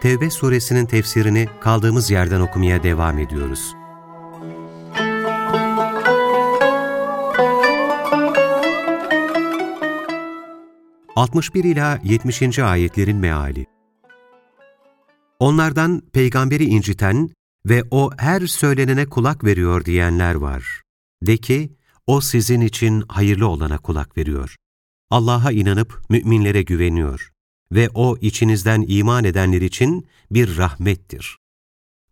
Tevbe suresinin tefsirini kaldığımız yerden okumaya devam ediyoruz. ...61 ila 70. ayetlerin meali. Onlardan peygamberi inciten ve o her söylenene kulak veriyor diyenler var. De ki, o sizin için hayırlı olana kulak veriyor. Allah'a inanıp müminlere güveniyor ve O içinizden iman edenler için bir rahmettir.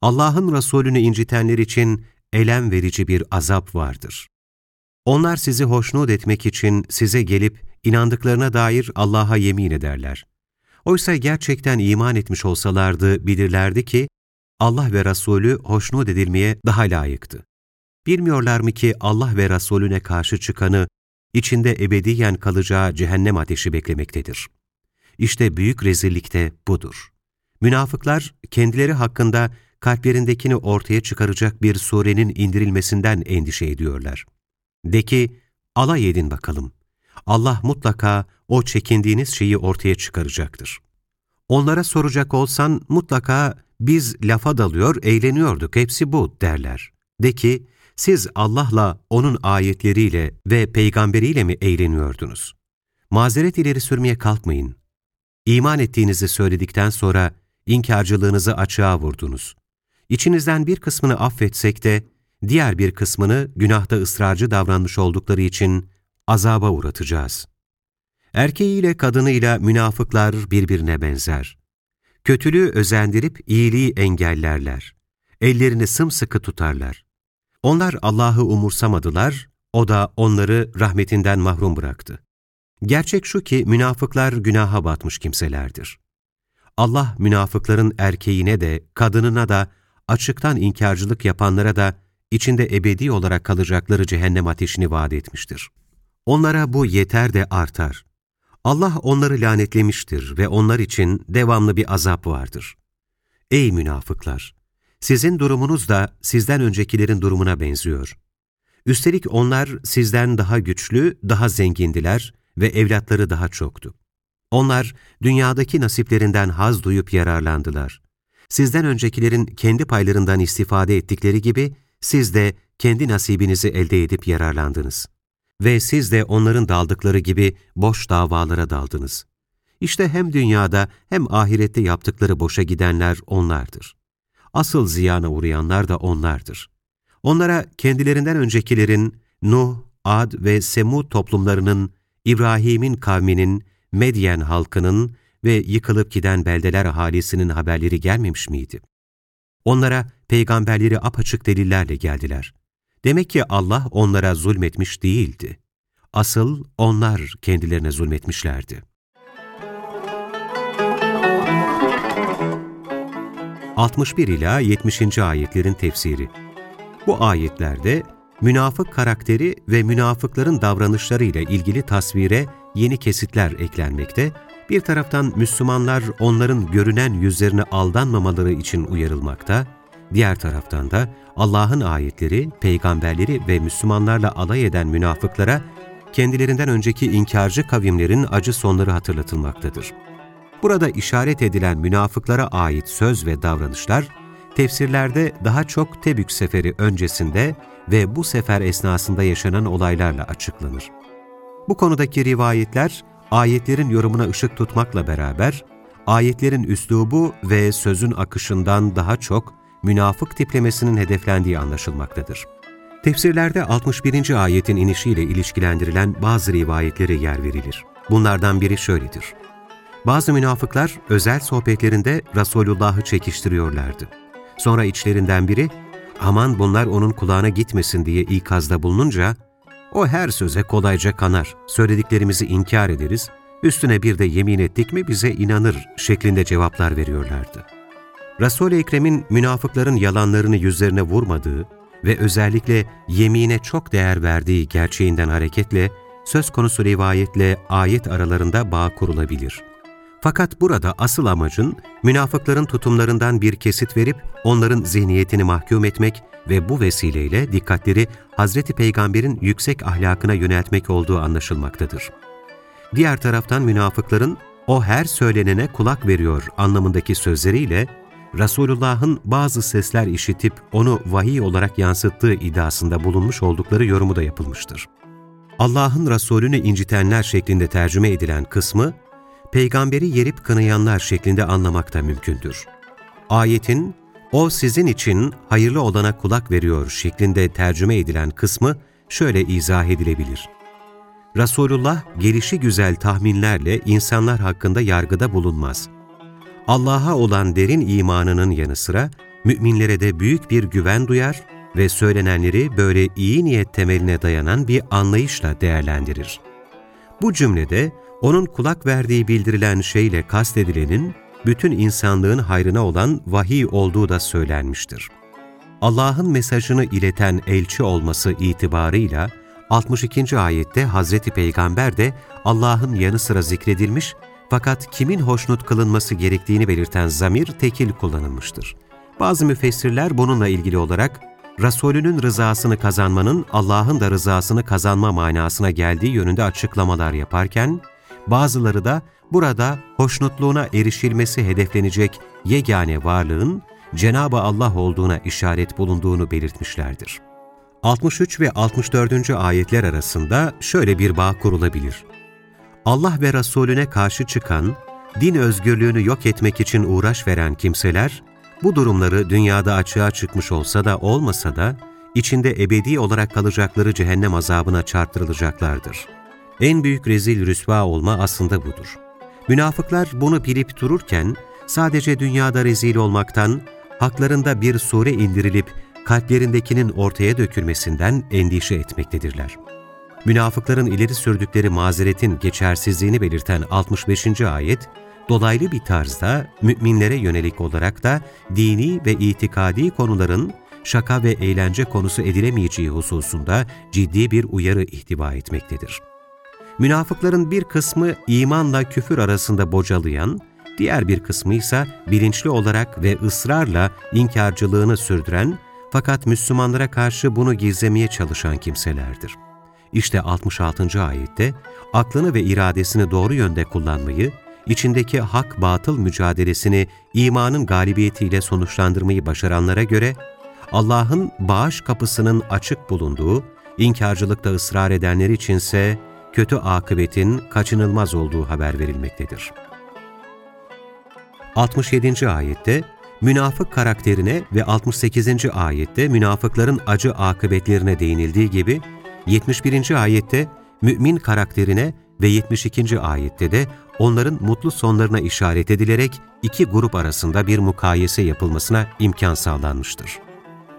Allah'ın Resulünü incitenler için elem verici bir azap vardır. Onlar sizi hoşnut etmek için size gelip inandıklarına dair Allah'a yemin ederler. Oysa gerçekten iman etmiş olsalardı bilirlerdi ki Allah ve Resulü hoşnut edilmeye daha layıktı. Bilmiyorlar mı ki Allah ve Resulüne karşı çıkanı içinde ebediyen kalacağı cehennem ateşi beklemektedir. İşte büyük rezillik de budur. Münafıklar kendileri hakkında kalplerindekini ortaya çıkaracak bir surenin indirilmesinden endişe ediyorlar. De ki, alay edin bakalım. Allah mutlaka o çekindiğiniz şeyi ortaya çıkaracaktır. Onlara soracak olsan mutlaka biz lafa dalıyor, eğleniyorduk, hepsi bu derler. De ki, siz Allah'la, O'nun ayetleriyle ve peygamberiyle mi eğleniyordunuz? Mazeret ileri sürmeye kalkmayın. İman ettiğinizi söyledikten sonra inkarcılığınızı açığa vurdunuz. İçinizden bir kısmını affetsek de, diğer bir kısmını günahta ısrarcı davranmış oldukları için azaba uğratacağız. Erkeğiyle kadınıyla münafıklar birbirine benzer. Kötülüğü özendirip iyiliği engellerler. Ellerini sımsıkı tutarlar. Onlar Allah'ı umursamadılar, O da onları rahmetinden mahrum bıraktı. Gerçek şu ki münafıklar günaha batmış kimselerdir. Allah münafıkların erkeğine de, kadınına da, açıktan inkarcılık yapanlara da içinde ebedi olarak kalacakları cehennem ateşini vaat etmiştir. Onlara bu yeter de artar. Allah onları lanetlemiştir ve onlar için devamlı bir azap vardır. Ey münafıklar! Sizin durumunuz da sizden öncekilerin durumuna benziyor. Üstelik onlar sizden daha güçlü, daha zengindiler ve evlatları daha çoktu. Onlar dünyadaki nasiplerinden haz duyup yararlandılar. Sizden öncekilerin kendi paylarından istifade ettikleri gibi siz de kendi nasibinizi elde edip yararlandınız. Ve siz de onların daldıkları gibi boş davalara daldınız. İşte hem dünyada hem ahirette yaptıkları boşa gidenler onlardır. Asıl ziyana uğrayanlar da onlardır. Onlara kendilerinden öncekilerin Nuh, Ad ve Semud toplumlarının, İbrahim'in kavminin, Medyen halkının ve yıkılıp giden beldeler ahalisinin haberleri gelmemiş miydi? Onlara peygamberleri apaçık delillerle geldiler. Demek ki Allah onlara zulmetmiş değildi. Asıl onlar kendilerine zulmetmişlerdi. 61 ila 70. ayetlerin tefsiri. Bu ayetlerde münafık karakteri ve münafıkların davranışları ile ilgili tasvire yeni kesitler eklenmekte, bir taraftan Müslümanlar onların görünen yüzlerine aldanmamaları için uyarılmakta, diğer taraftan da Allah'ın ayetleri, peygamberleri ve Müslümanlarla alay eden münafıklara kendilerinden önceki inkarcı kavimlerin acı sonları hatırlatılmaktadır. Burada işaret edilen münafıklara ait söz ve davranışlar, tefsirlerde daha çok Tebük seferi öncesinde ve bu sefer esnasında yaşanan olaylarla açıklanır. Bu konudaki rivayetler, ayetlerin yorumuna ışık tutmakla beraber, ayetlerin üslubu ve sözün akışından daha çok münafık tiplemesinin hedeflendiği anlaşılmaktadır. Tefsirlerde 61. ayetin inişiyle ilişkilendirilen bazı rivayetlere yer verilir. Bunlardan biri şöyledir. Bazı münafıklar özel sohbetlerinde Resulullah'ı çekiştiriyorlardı. Sonra içlerinden biri, aman bunlar onun kulağına gitmesin diye ikazda bulununca, o her söze kolayca kanar, söylediklerimizi inkar ederiz, üstüne bir de yemin ettik mi bize inanır şeklinde cevaplar veriyorlardı. Resul-i Ekrem'in münafıkların yalanlarını yüzlerine vurmadığı ve özellikle yemine çok değer verdiği gerçeğinden hareketle söz konusu rivayetle ayet aralarında bağ kurulabilir. Fakat burada asıl amacın münafıkların tutumlarından bir kesit verip onların zihniyetini mahkum etmek ve bu vesileyle dikkatleri Hazreti Peygamber'in yüksek ahlakına yöneltmek olduğu anlaşılmaktadır. Diğer taraftan münafıkların o her söylenene kulak veriyor anlamındaki sözleriyle Resulullah'ın bazı sesler işitip onu vahiy olarak yansıttığı iddiasında bulunmuş oldukları yorumu da yapılmıştır. Allah'ın Resulünü incitenler şeklinde tercüme edilen kısmı, peygamberi yerip kınayanlar şeklinde anlamak da mümkündür. Ayetin, o sizin için hayırlı olana kulak veriyor şeklinde tercüme edilen kısmı şöyle izah edilebilir. Resulullah gelişi güzel tahminlerle insanlar hakkında yargıda bulunmaz. Allah'a olan derin imanının yanı sıra müminlere de büyük bir güven duyar ve söylenenleri böyle iyi niyet temeline dayanan bir anlayışla değerlendirir. Bu cümlede onun kulak verdiği bildirilen şeyle kastedilenin bütün insanlığın hayrına olan vahiy olduğu da söylenmiştir. Allah'ın mesajını ileten elçi olması itibarıyla 62. ayette Hazreti Peygamber de Allah'ın yanı sıra zikredilmiş fakat kimin hoşnut kılınması gerektiğini belirten zamir tekil kullanılmıştır. Bazı müfessirler bununla ilgili olarak Resulünün rızasını kazanmanın Allah'ın da rızasını kazanma manasına geldiği yönünde açıklamalar yaparken, bazıları da burada hoşnutluğuna erişilmesi hedeflenecek yegane varlığın Cenab-ı Allah olduğuna işaret bulunduğunu belirtmişlerdir. 63 ve 64. ayetler arasında şöyle bir bağ kurulabilir. Allah ve Resulüne karşı çıkan, din özgürlüğünü yok etmek için uğraş veren kimseler, bu durumları dünyada açığa çıkmış olsa da olmasa da, içinde ebedi olarak kalacakları cehennem azabına çarptırılacaklardır. En büyük rezil rüsva olma aslında budur. Münafıklar bunu bilip dururken, sadece dünyada rezil olmaktan, haklarında bir sure indirilip kalplerindekinin ortaya dökülmesinden endişe etmektedirler. Münafıkların ileri sürdükleri mazeretin geçersizliğini belirten 65. ayet, dolaylı bir tarzda müminlere yönelik olarak da dini ve itikadi konuların şaka ve eğlence konusu edilemeyeceği hususunda ciddi bir uyarı ihtiva etmektedir. Münafıkların bir kısmı imanla küfür arasında bocalayan, diğer bir kısmı ise bilinçli olarak ve ısrarla inkarcılığını sürdüren fakat Müslümanlara karşı bunu gizlemeye çalışan kimselerdir. İşte 66. ayette aklını ve iradesini doğru yönde kullanmayı, içindeki hak-batıl mücadelesini imanın galibiyetiyle sonuçlandırmayı başaranlara göre, Allah'ın bağış kapısının açık bulunduğu, inkarcılıkta ısrar edenler içinse kötü akıbetin kaçınılmaz olduğu haber verilmektedir. 67. ayette münafık karakterine ve 68. ayette münafıkların acı akıbetlerine değinildiği gibi 71. ayette mümin karakterine ve 72. ayette de onların mutlu sonlarına işaret edilerek iki grup arasında bir mukayese yapılmasına imkan sağlanmıştır.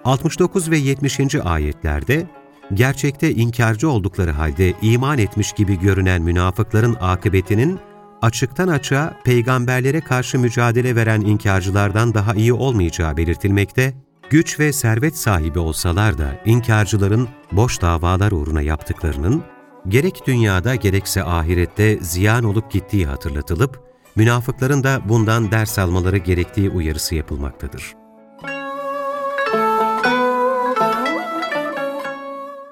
69 ve 70. ayetlerde gerçekte inkarcı oldukları halde iman etmiş gibi görünen münafıkların akıbetinin açıktan açığa peygamberlere karşı mücadele veren inkarcılardan daha iyi olmayacağı belirtilmekte, güç ve servet sahibi olsalar da inkarcıların boş davalar uğruna yaptıklarının, gerek dünyada gerekse ahirette ziyan olup gittiği hatırlatılıp, münafıkların da bundan ders almaları gerektiği uyarısı yapılmaktadır.